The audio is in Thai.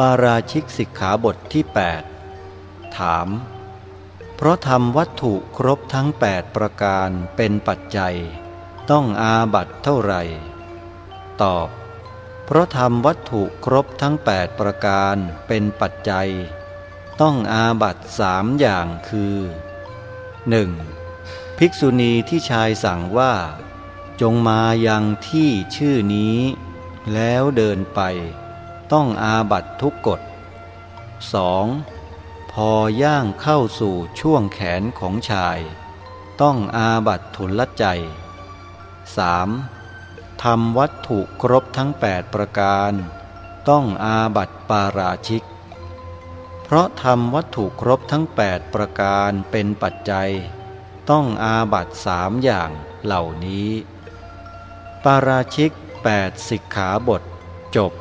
ปาราชิกสิกขาบทที่ 8 ถาม เพราะทำวัตถุครบทั้ง 8 ประการเป็นปัจจัย ต้องอาบัตเท่าไหร่ ตอบ เพราะทำวัตถุครบทั้ง 8 ประการเป็นปัจจัย ต้องอาบัตสามอย่างคือ 1. ภิกษุณีที่ชายสั่งว่า จงมายังที่ชื่อนี้ แล้วเดินไป ต้องอาบัตทุกกฎ 2. พอย่างเข้าสู่ช่วงแขนของชาย ต้องอาบัตทุลใจ 3. ทำวัตถุครบทั้ง 8 ประการ ต้องอาบัตปาราชิก เพราะทำวัตถุครบทั้ง 8 ประการเป็นปัจจัย ต้องอาบัตสามอย่างเหล่านี้ ปาราชิก8สิกขาบทจบ